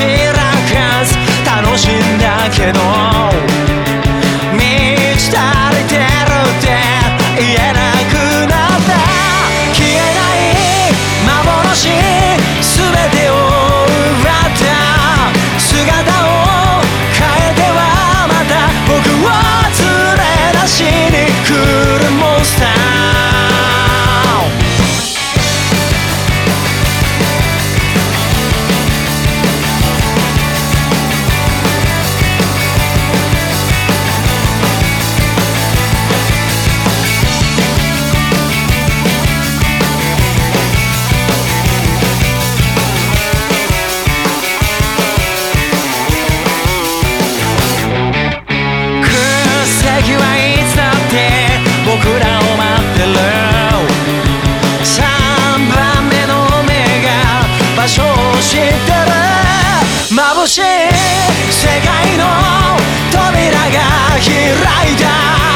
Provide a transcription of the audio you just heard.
chance 僕らを待ってる。3番目の目が場所を知ってる。眩しい世界の扉が開いた。